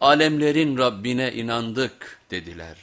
alemlerin Rabbine inandık dediler.